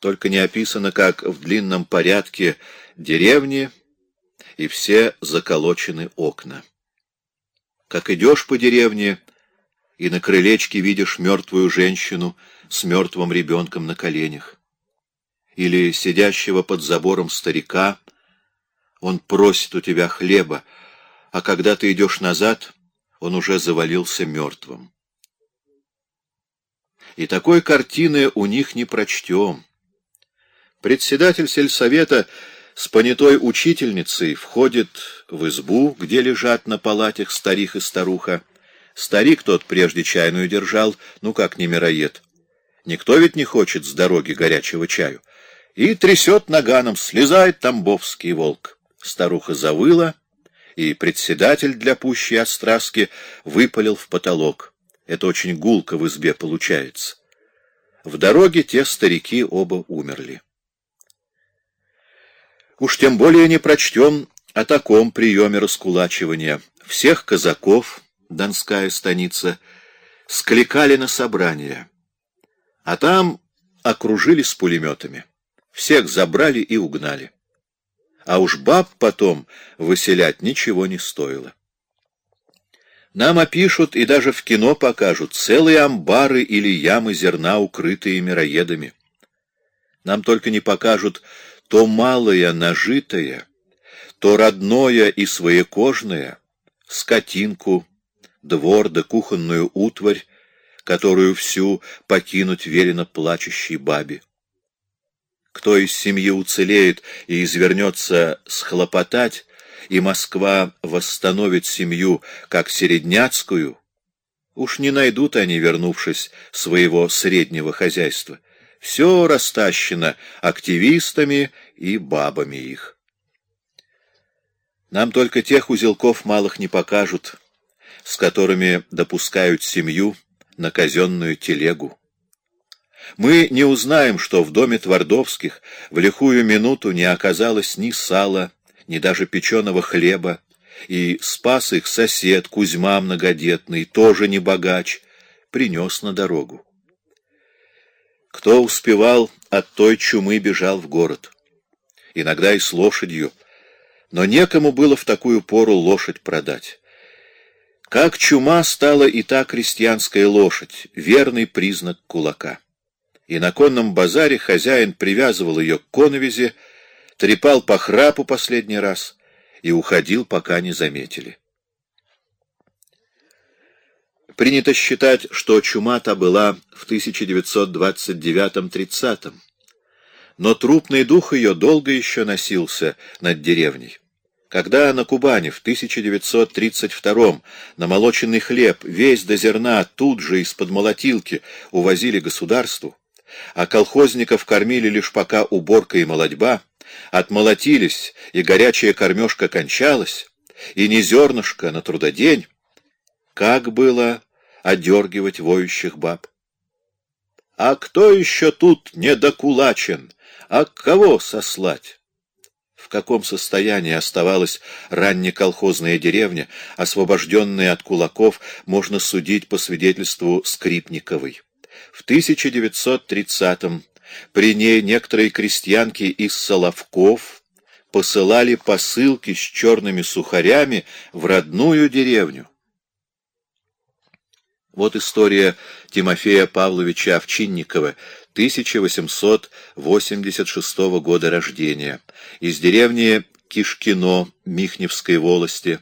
только не описано, как в длинном порядке деревни и все заколочены окна. Как идешь по деревне, и на крылечке видишь мертвую женщину с мертвым ребенком на коленях. Или сидящего под забором старика, он просит у тебя хлеба, а когда ты идешь назад, он уже завалился мертвым. И такой картины у них не прочтем. Председатель сельсовета с понятой учительницей входит в избу, где лежат на палатях старик и старуха. Старик тот прежде чайную держал, ну как не мироед. Никто ведь не хочет с дороги горячего чаю. И трясет наганом, слезает тамбовский волк. Старуха завыла, и председатель для пущей остраски выпалил в потолок. Это очень гулко в избе получается. В дороге те старики оба умерли. Уж тем более не прочтем о таком приеме раскулачивания. Всех казаков, Донская станица, скликали на собрание, а там окружили с пулеметами. Всех забрали и угнали. А уж баб потом выселять ничего не стоило. Нам опишут и даже в кино покажут целые амбары или ямы зерна, укрытые мироедами. Нам только не покажут то малое нажитое, то родное и своекожное, скотинку, двор да кухонную утварь, которую всю покинуть велено плачущей бабе. Кто из семьи уцелеет и извернется схлопотать, и Москва восстановит семью как середняцкую, уж не найдут они, вернувшись, своего среднего хозяйства. Все растащено активистами и бабами их. Нам только тех узелков малых не покажут, с которыми допускают семью на казенную телегу. Мы не узнаем, что в доме Твардовских в лихую минуту не оказалось ни сала, ни даже печеного хлеба, и спас их сосед Кузьма многодетный, тоже не богач, принес на дорогу. Кто успевал, от той чумы бежал в город. Иногда и с лошадью, но некому было в такую пору лошадь продать. Как чума стала и та крестьянская лошадь, верный признак кулака. И на конном базаре хозяин привязывал ее к коновизе, трепал по храпу последний раз и уходил, пока не заметили. Принято считать, что чума та была в 1929-30, но трупный дух ее долго еще носился над деревней. Когда на Кубани в 1932 намолоченный хлеб весь до зерна тут же из-под молотилки увозили государству, а колхозников кормили лишь пока уборка и молодьба, отмолотились, и горячая кормежка кончалась, и не зернышко на трудодень, как было одергивать воющих баб? А кто еще тут недокулачен? А кого сослать? В каком состоянии оставалась раннеколхозная деревня, освобожденная от кулаков, можно судить по свидетельству Скрипниковой. В 1930-м при ней некоторые крестьянки из Соловков посылали посылки с черными сухарями в родную деревню. Вот история Тимофея Павловича Овчинникова, 1886 года рождения, из деревни Кишкино Михневской волости,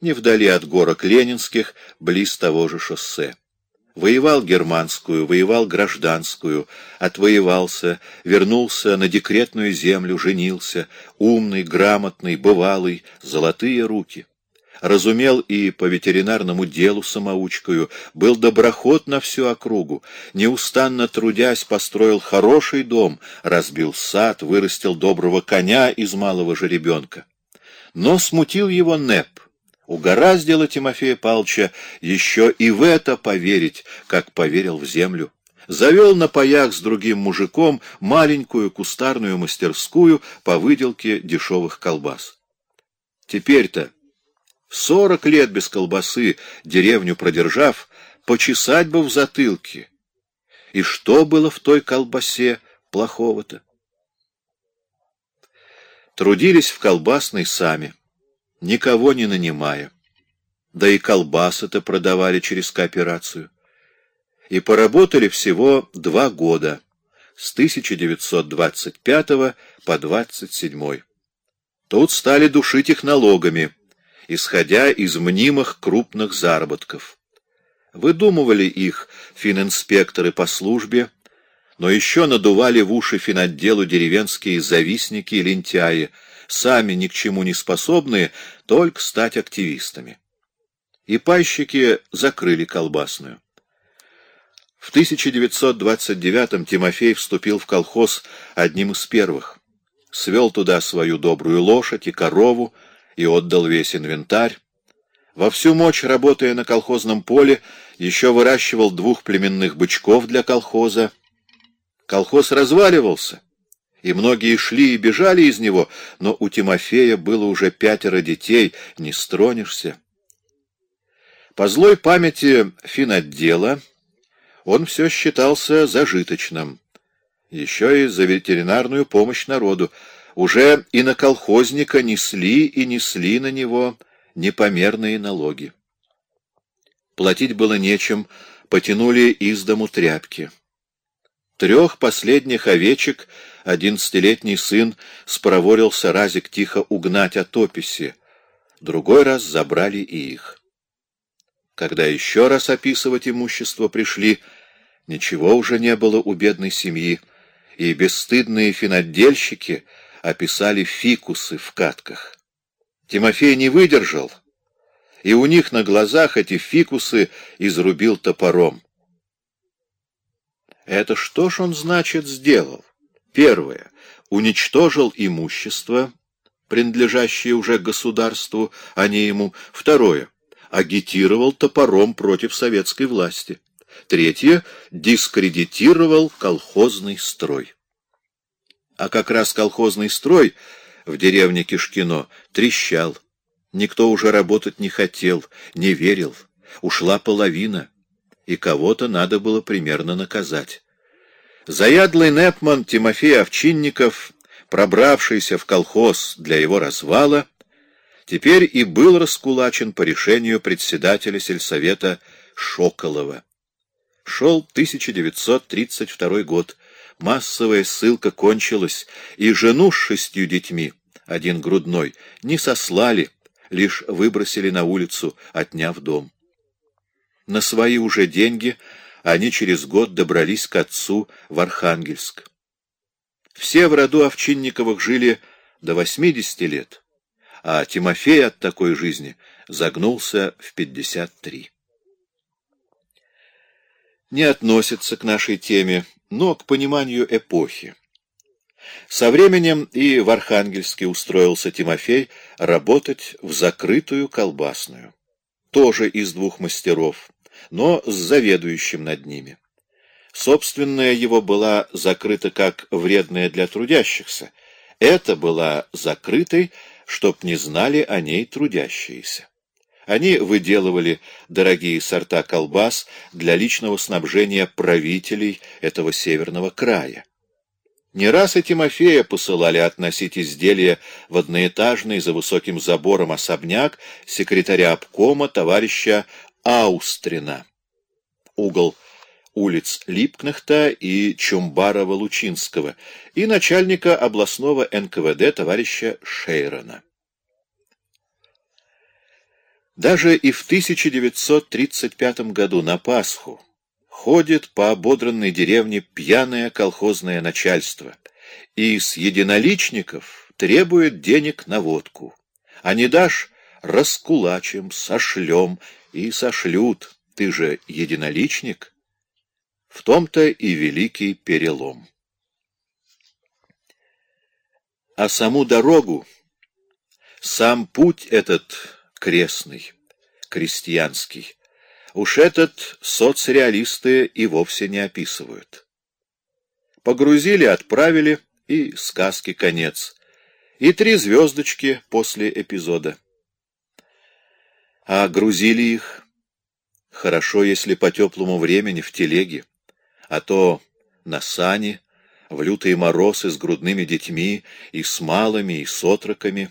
не вдали от горок Ленинских, близ того же шоссе. Воевал германскую, воевал гражданскую, отвоевался, вернулся на декретную землю, женился, умный, грамотный, бывалый, золотые руки. Разумел и по ветеринарному делу самоучкою, был доброход на всю округу, неустанно трудясь, построил хороший дом, разбил сад, вырастил доброго коня из малого жеребенка. Но смутил его Неп — Угораздило Тимофея Павловича еще и в это поверить, как поверил в землю. Завел на паях с другим мужиком маленькую кустарную мастерскую по выделке дешевых колбас. Теперь-то, сорок лет без колбасы, деревню продержав, почесать бы в затылке. И что было в той колбасе, плохого-то? Трудились в колбасной сами, никого не нанимая. Да и колбасы-то продавали через кооперацию. И поработали всего два года, с 1925 по 27. Тут стали душить их налогами, исходя из мнимых крупных заработков. Выдумывали их фининспекторы по службе, но еще надували в уши финотделу деревенские завистники и лентяи, сами ни к чему не способные, только стать активистами. И пайщики закрыли колбасную. В 1929-м Тимофей вступил в колхоз одним из первых. Свел туда свою добрую лошадь и корову и отдал весь инвентарь. Во всю мощь, работая на колхозном поле, еще выращивал двух племенных бычков для колхоза. Колхоз разваливался, и многие шли и бежали из него, но у Тимофея было уже пятеро детей, не стронешься. По злой памяти финотдела он все считался зажиточным. Еще и за ветеринарную помощь народу. Уже и на колхозника несли и несли на него непомерные налоги. Платить было нечем, потянули из дому тряпки. Трех последних овечек одиннадцатилетний сын спроворился разик тихо угнать от описи, другой раз забрали и их. Когда еще раз описывать имущество пришли, ничего уже не было у бедной семьи, и бесстыдные финотдельщики описали фикусы в катках. Тимофей не выдержал, и у них на глазах эти фикусы изрубил топором. Это что ж он, значит, сделал? Первое. Уничтожил имущество, принадлежащее уже государству, а не ему. Второе. Агитировал топором против советской власти. Третье. Дискредитировал колхозный строй. А как раз колхозный строй в деревне Кишкино трещал. Никто уже работать не хотел, не верил. Ушла половина и кого-то надо было примерно наказать. Заядлый Непман Тимофей Овчинников, пробравшийся в колхоз для его развала, теперь и был раскулачен по решению председателя сельсовета Шоколова. Шел 1932 год, массовая ссылка кончилась, и жену с шестью детьми, один грудной, не сослали, лишь выбросили на улицу, отняв дом. На свои уже деньги они через год добрались к отцу в Архангельск. Все в роду Овчинниковых жили до 80 лет, а Тимофей от такой жизни загнулся в 53. Не относится к нашей теме, но к пониманию эпохи. Со временем и в Архангельске устроился Тимофей работать в закрытую колбасную, тоже из двух мастеров, но с заведующим над ними. Собственная его была закрыта как вредная для трудящихся. Это была закрытой, чтоб не знали о ней трудящиеся. Они выделывали дорогие сорта колбас для личного снабжения правителей этого северного края. Не раз и Тимофея посылали относить изделия в одноэтажный за высоким забором особняк секретаря обкома товарища Аустрина. Угол улиц Липкнахта и Чумбарова-Лучинского и начальника областного НКВД товарища Шейрона. Даже и в 1935 году на Пасху ходит по ободранной деревне пьяное колхозное начальство и с единоличников требует денег на водку. А не дашь — раскулачим, сошлем и сошлют, ты же единоличник. В том-то и великий перелом. А саму дорогу, сам путь этот крестный, крестьянский, уж этот соцреалисты и вовсе не описывают. Погрузили, отправили, и сказки конец, и три звездочки после эпизода. А грузили их хорошо, если по теплому времени в телеге, а то на сани, в лютые морозы с грудными детьми и с малыми, и с отроками.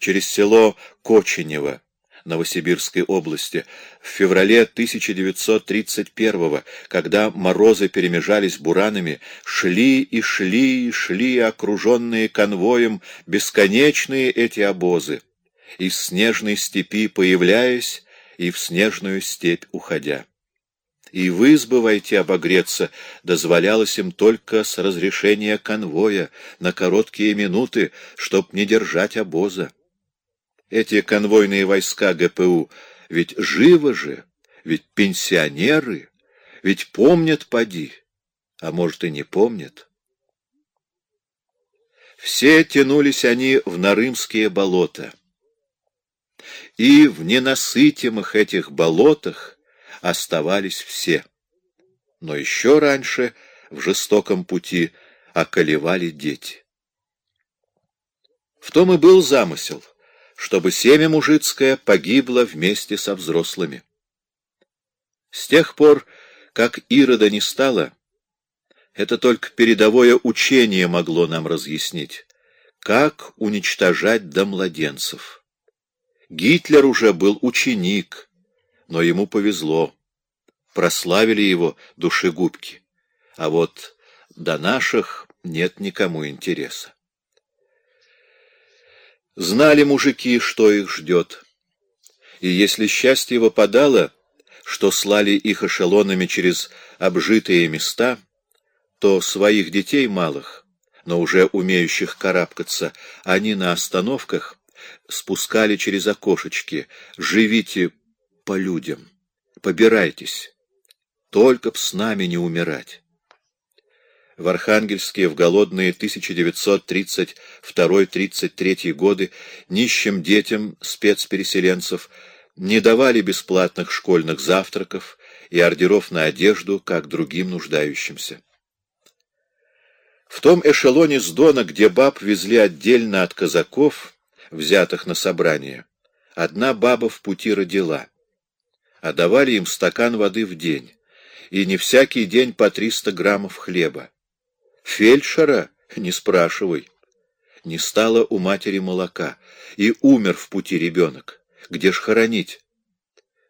Через село Коченево Новосибирской области в феврале 1931 когда морозы перемежались буранами, шли и шли и шли, окруженные конвоем, бесконечные эти обозы, из снежной степи появляясь и в снежную степь уходя. И в избы войти обогреться дозволялось им только с разрешения конвоя на короткие минуты, чтоб не держать обоза. Эти конвойные войска ГПУ ведь живы же, ведь пенсионеры, ведь помнят поди, а может и не помнят. Все тянулись они в Нарымские болота. И в ненасытимых этих болотах оставались все. Но еще раньше в жестоком пути околевали дети. В том и был замысел — чтобы семя мужицкое погибло вместе со взрослыми. С тех пор, как Ирода не стало, это только передовое учение могло нам разъяснить, как уничтожать до младенцев. Гитлер уже был ученик, но ему повезло. Прославили его душегубки. А вот до наших нет никому интереса. Знали мужики, что их ждет. И если счастье выпадало, что слали их эшелонами через обжитые места, то своих детей малых, но уже умеющих карабкаться, они на остановках спускали через окошечки «Живите по людям, побирайтесь, только б с нами не умирать» в Архангельске в голодные 1932-33 годы нищим детям спецпереселенцев не давали бесплатных школьных завтраков и ордеров на одежду, как другим нуждающимся. В том эшелоне с Дона, где баб везли отдельно от казаков, взятых на собрание, одна баба в пути родила, а давали им стакан воды в день, и не всякий день по 300 граммов хлеба. Фельдшера? Не спрашивай. Не стало у матери молока, и умер в пути ребенок. Где ж хоронить?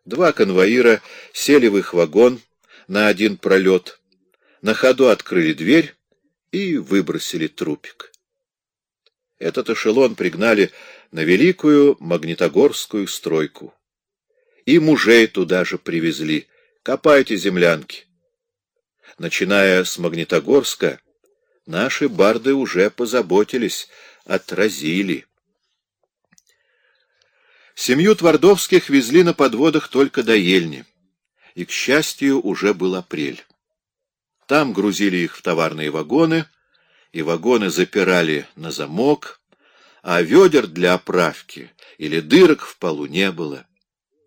Два конвоира сели в их вагон на один пролет, на ходу открыли дверь и выбросили трупик. Этот эшелон пригнали на великую Магнитогорскую стройку. И мужей туда же привезли. Копайте землянки. Начиная с Магнитогорска, Наши барды уже позаботились, отразили. Семью Твардовских везли на подводах только до Ельни, и, к счастью, уже был апрель. Там грузили их в товарные вагоны, и вагоны запирали на замок, а ведер для оправки или дырок в полу не было.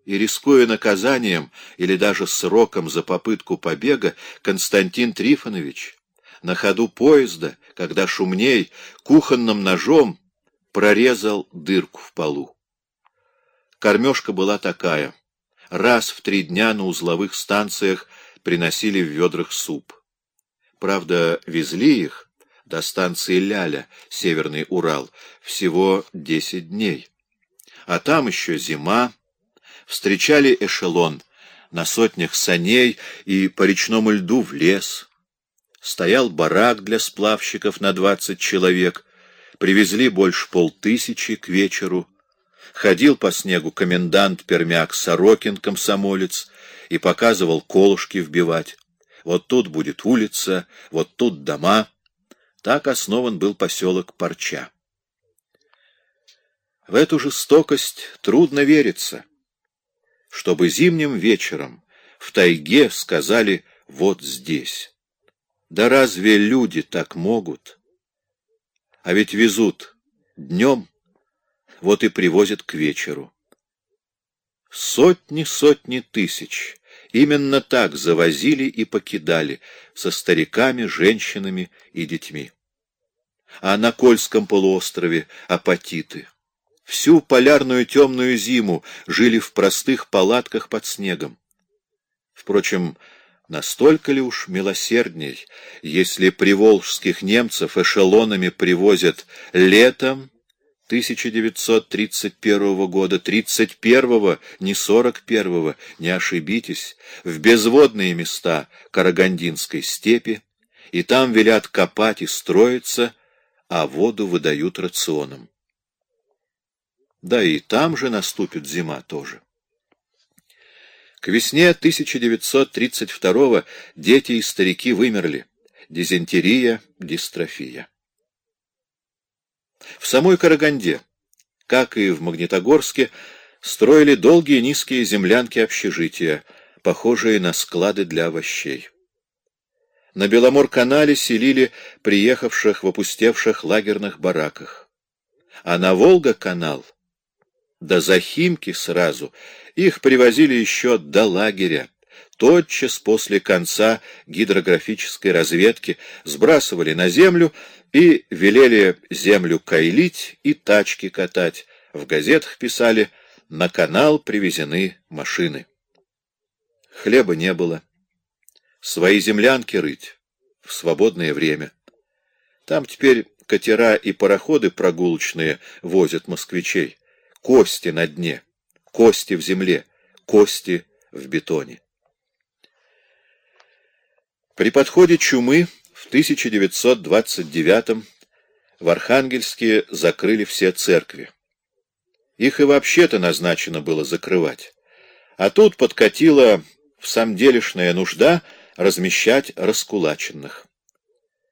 И, рискуя наказанием или даже сроком за попытку побега, Константин Трифонович на ходу поезда, когда шумней, кухонным ножом прорезал дырку в полу. Кормежка была такая. Раз в три дня на узловых станциях приносили в ведрах суп. Правда, везли их до станции Ляля, Северный Урал, всего десять дней. А там еще зима. Встречали эшелон на сотнях саней и по речному льду в лес стоял барак для сплавщиков на двадцать человек, привезли больше полтысячи к вечеру, ходил по снегу комендант Пермяк Сорокин, комсомолец, и показывал колышки вбивать. Вот тут будет улица, вот тут дома. Так основан был поселок Парча. В эту жестокость трудно вериться, чтобы зимним вечером в тайге сказали «вот здесь». Да разве люди так могут? А ведь везут днем, вот и привозят к вечеру. Сотни-сотни тысяч именно так завозили и покидали со стариками, женщинами и детьми. А на Кольском полуострове апатиты. Всю полярную темную зиму жили в простых палатках под снегом. Впрочем, Настолько ли уж милосердней, если приволжских немцев эшелонами привозят летом 1931 года, 31-го, не 41-го, не ошибитесь, в безводные места Карагандинской степи, и там велят копать и строиться, а воду выдают рационом. Да и там же наступит зима тоже. К весне 1932 дети и старики вымерли. Дизентерия, дистрофия. В самой Караганде, как и в Магнитогорске, строили долгие низкие землянки общежития, похожие на склады для овощей. На Беломор-канале селили приехавших в опустевших лагерных бараках. А на Волга-канал, до Захимки сразу, их привозили еще до лагеря. Тотчас после конца гидрографической разведки сбрасывали на землю и велели землю кайлить и тачки катать. В газетах писали «На канал привезены машины». Хлеба не было. Свои землянки рыть в свободное время. Там теперь катера и пароходы прогулочные возят москвичей. Кости на дне кости в земле, кости в бетоне. При подходе чумы в 1929 в Архангельске закрыли все церкви. Их и вообще-то назначено было закрывать. А тут подкатила в самделишная нужда размещать раскулаченных.